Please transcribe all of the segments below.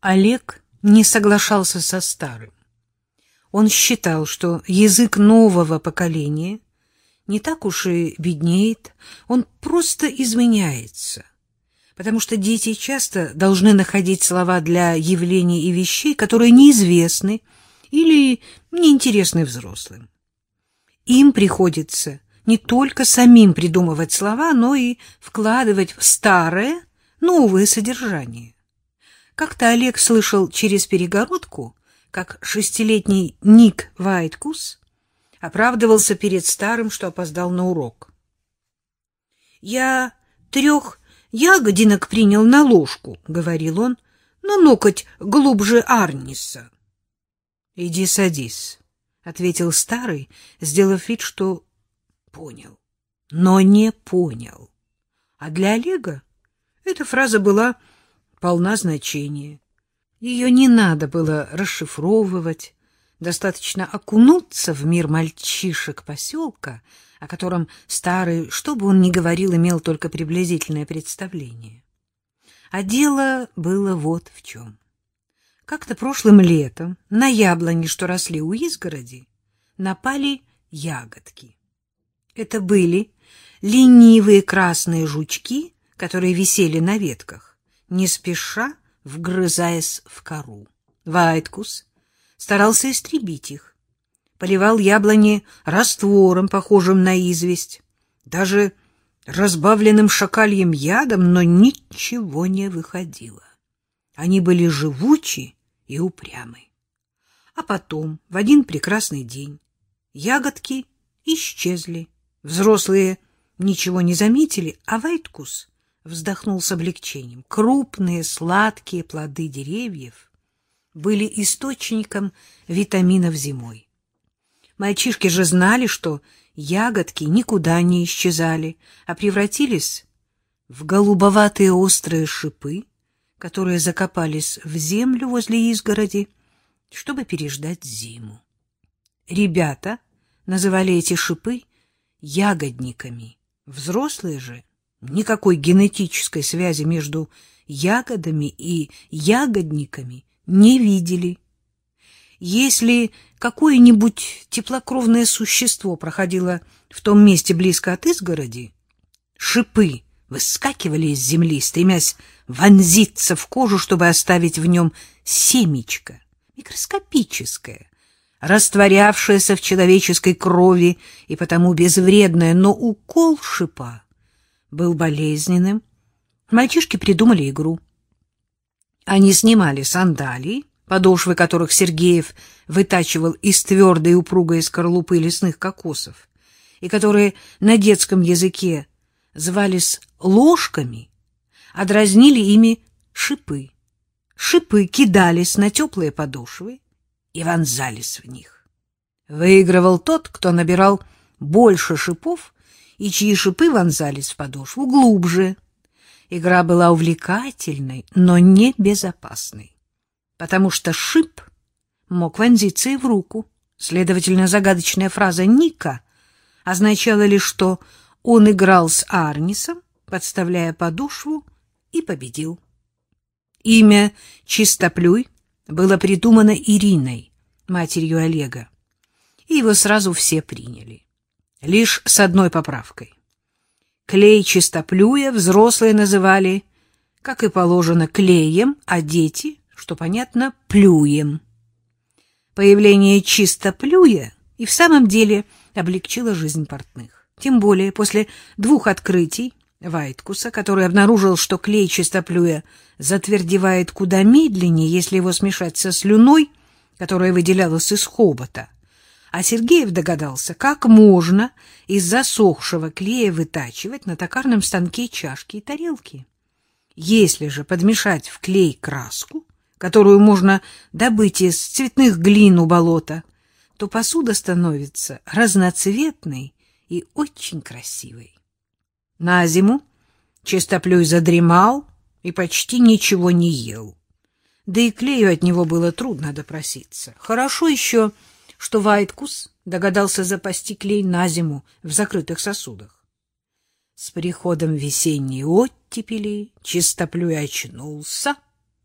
Олег не соглашался со старым. Он считал, что язык нового поколения не так уж и беднеет, он просто изменяется, потому что дети часто должны находить слова для явлений и вещей, которые неизвестны или неинтересны взрослым. Им приходится не только самим придумывать слова, но и вкладывать в старое новое содержание. Как-то Олег слышал через перегородку, как шестилетний Ник Вайткус оправдывался перед старым, что опоздал на урок. — Я трех ягодинок принял на ложку, — говорил он, — но ноготь глубже Арниса. — Иди садись, — ответил старый, сделав вид, что понял, но не понял. А для Олега эта фраза была полна значения. Ее не надо было расшифровывать, достаточно окунуться в мир мальчишек поселка, о котором старый, что бы он ни говорил, имел только приблизительное представление. А дело было вот в чем. Как-то прошлым летом на яблони, что росли у изгороди, напали ягодки. Это были ленивые красные жучки, которые висели на ветках не спеша вгрызаясь в кору. Вайткус старался истребить их, поливал яблони раствором, похожим на известь, даже разбавленным шакальем ядом, но ничего не выходило. Они были живучи и упрямы. А потом, в один прекрасный день, ягодки исчезли. Взрослые ничего не заметили, а Вайткус вздохнул с облегчением. Крупные сладкие плоды деревьев были источником витаминов зимой. Мальчишки же знали, что ягодки никуда не исчезали, а превратились в голубоватые острые шипы, которые закопались в землю возле изгороди, чтобы переждать зиму. Ребята называли эти шипы ягодниками, взрослые же Никакой генетической связи между ягодами и ягодниками не видели. Если какое-нибудь теплокровное существо проходило в том месте близко от изгороди, шипы выскакивали из земли, стремясь вонзиться в кожу, чтобы оставить в нем семечко, микроскопическое, растворявшееся в человеческой крови и потому безвредное, но укол шипа был болезненным, мальчишки придумали игру. Они снимали сандалии, подошвы которых Сергеев вытачивал из твердой и упругой скорлупы лесных кокосов, и которые на детском языке звались ложками, а дразнили ими шипы. Шипы кидались на теплые подошвы и вонзались в них. Выигрывал тот, кто набирал больше шипов и чьи шипы вонзались в подошву глубже. Игра была увлекательной, но не безопасной, потому что шип мог вонзиться и в руку. Следовательно, загадочная фраза Ника означала лишь, что он играл с Арнисом, подставляя подошву, и победил. Имя Чистоплюй было придумано Ириной, матерью Олега, и его сразу все приняли лишь с одной поправкой. Клей чистоплюя взрослые называли, как и положено, клеем, а дети, что понятно, плюем. Появление чистоплюя и в самом деле облегчило жизнь портных. Тем более после двух открытий Вайткуса, который обнаружил, что клей чистоплюя затвердевает куда медленнее, если его смешать со слюной, которая выделялась из хобота, а Сергеев догадался, как можно из засохшего клея вытачивать на токарном станке чашки и тарелки. Если же подмешать в клей краску, которую можно добыть из цветных глин у болота, то посуда становится разноцветной и очень красивой. На зиму Чистоплюй задремал и почти ничего не ел. Да и клею от него было трудно допроситься. Хорошо еще что Вайткус догадался запасти клей на зиму в закрытых сосудах. С приходом весенней оттепели чистоплюй очнулся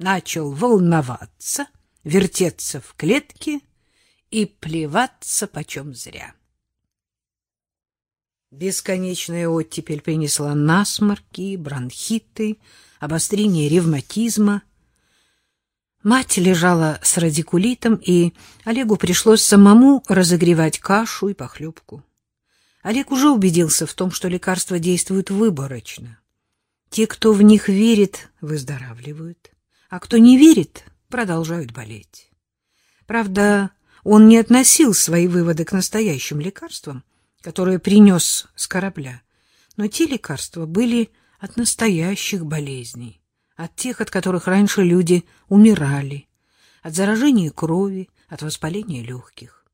начал волноваться, вертеться в клетке и плеваться почем зря. Бесконечная оттепель принесла насморки, бронхиты, обострение ревматизма. Мать лежала с радикулитом, и Олегу пришлось самому разогревать кашу и похлебку. Олег уже убедился в том, что лекарства действуют выборочно. Те, кто в них верит, выздоравливают, а кто не верит, продолжают болеть. Правда, он не относил свои выводы к настоящим лекарствам, которые принес с корабля. Но те лекарства были от настоящих болезней, от тех, от которых раньше люди умирали, от заражения крови, от воспаления легких.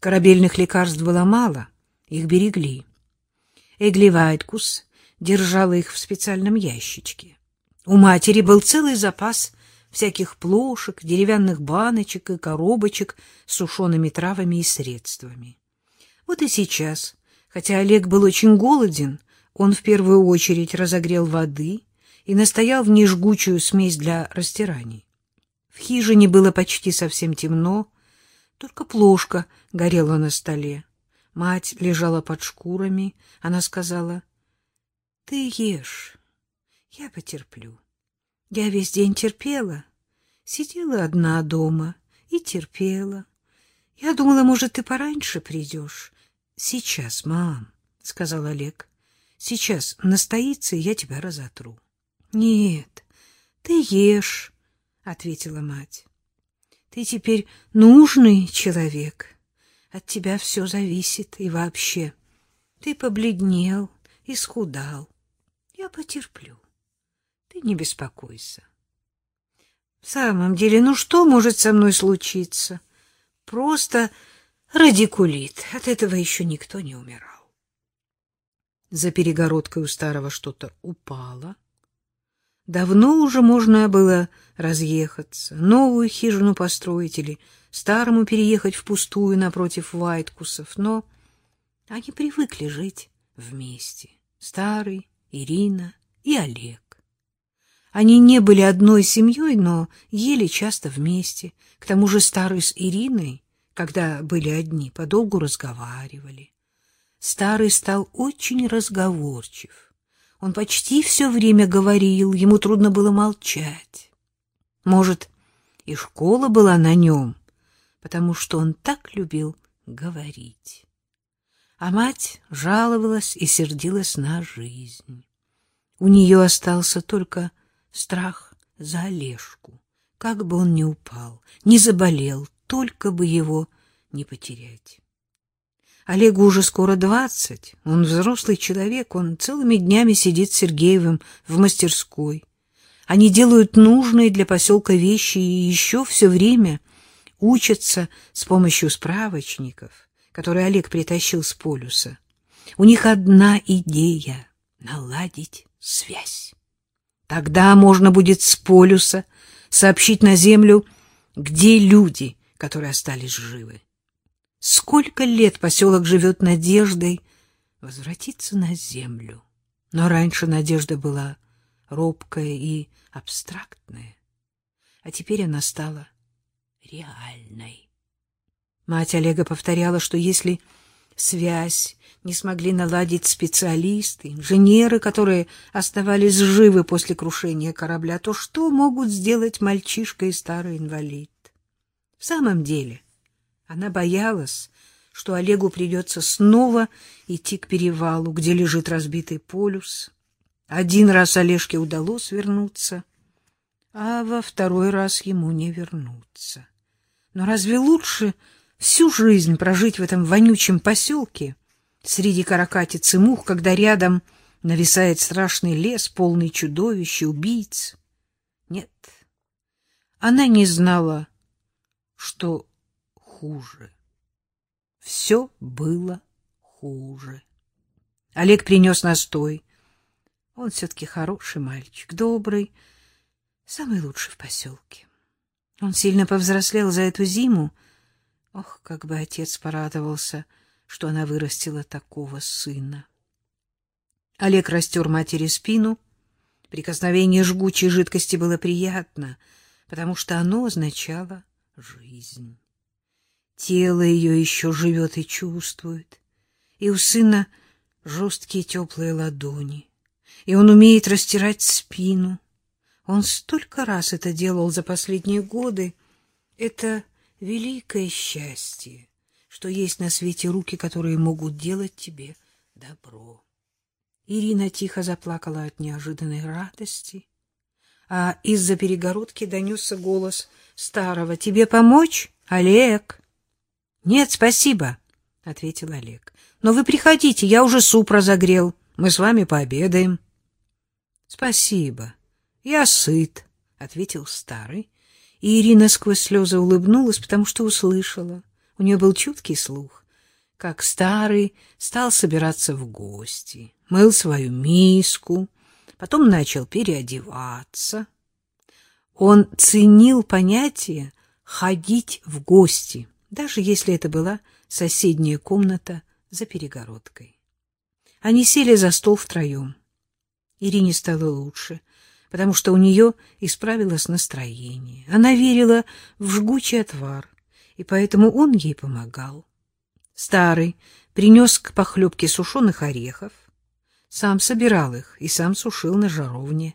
Корабельных лекарств было мало, их берегли. Эгли Вайткус держала их в специальном ящичке. У матери был целый запас всяких плошек, деревянных баночек и коробочек с сушеными травами и средствами. Вот и сейчас, хотя Олег был очень голоден, он в первую очередь разогрел воды и настоял в ней жгучую смесь для растираний. В хижине было почти совсем темно, только плошка горела на столе. Мать лежала под шкурами, она сказала, — Ты ешь, я потерплю. Я весь день терпела, сидела одна дома и терпела. Я думала, может, ты пораньше придешь. — Сейчас, мам, — сказал Олег. — Сейчас настоится, и я тебя разотру. — Нет, ты ешь, — ответила мать. — Ты теперь нужный человек. От тебя все зависит и вообще. Ты побледнел, исхудал. Я потерплю. Ты не беспокойся. В самом деле, ну что может со мной случиться? Просто Радикулит. От этого еще никто не умирал. За перегородкой у старого что-то упало. Давно уже можно было разъехаться, новую хижину построить или старому переехать в пустую напротив Вайткусов, но они привыкли жить вместе. Старый, Ирина и Олег. Они не были одной семьей, но ели часто вместе. К тому же старый с Ириной когда были одни, подолгу разговаривали. Старый стал очень разговорчив. Он почти все время говорил, ему трудно было молчать. Может, и школа была на нем, потому что он так любил говорить. А мать жаловалась и сердилась на жизнь. У нее остался только страх за Олежку. Как бы он ни упал, не заболел, только бы его не потерять. Олегу уже скоро двадцать, он взрослый человек, он целыми днями сидит с Сергеевым в мастерской. Они делают нужные для поселка вещи и еще все время учатся с помощью справочников, которые Олег притащил с полюса. У них одна идея — наладить связь. Тогда можно будет с полюса сообщить на землю, где люди, которые остались живы. Сколько лет поселок живет надеждой возвратиться на землю. Но раньше надежда была робкая и абстрактная, а теперь она стала реальной. Мать Олега повторяла, что если связь не смогли наладить специалисты, инженеры, которые оставались живы после крушения корабля, то что могут сделать мальчишка и старый инвалид? В самом деле, она боялась, что Олегу придется снова идти к перевалу, где лежит разбитый полюс. Один раз Олежке удалось вернуться, а во второй раз ему не вернуться. Но разве лучше всю жизнь прожить в этом вонючем поселке среди каракатиц и мух, когда рядом нависает страшный лес, полный чудовищ и убийц? Нет, она не знала, что хуже. Все было хуже. Олег принес настой. Он все-таки хороший мальчик, добрый, самый лучший в поселке. Он сильно повзрослел за эту зиму. Ох, как бы отец порадовался, что она вырастила такого сына. Олег растер матери спину. Прикосновение жгучей жидкости было приятно — потому что оно означало жизнь. Тело ее еще живет и чувствует, и у сына жесткие теплые ладони, и он умеет растирать спину. Он столько раз это делал за последние годы. Это великое счастье, что есть на свете руки, которые могут делать тебе добро. Ирина тихо заплакала от неожиданной радости, а из-за перегородки донесся голос старого. — Тебе помочь, Олег? — Нет, спасибо, — ответил Олег. — Но вы приходите, я уже суп разогрел. Мы с вами пообедаем. — Спасибо, я сыт, — ответил старый. И Ирина сквозь слезы улыбнулась, потому что услышала. У нее был чуткий слух как старый стал собираться в гости, мыл свою миску, потом начал переодеваться. Он ценил понятие «ходить в гости», даже если это была соседняя комната за перегородкой. Они сели за стол втроем. Ирине стало лучше, потому что у нее исправилось настроение. Она верила в жгучий отвар, и поэтому он ей помогал. Старый принес к похлебке сушеных орехов, сам собирал их и сам сушил на жаровне.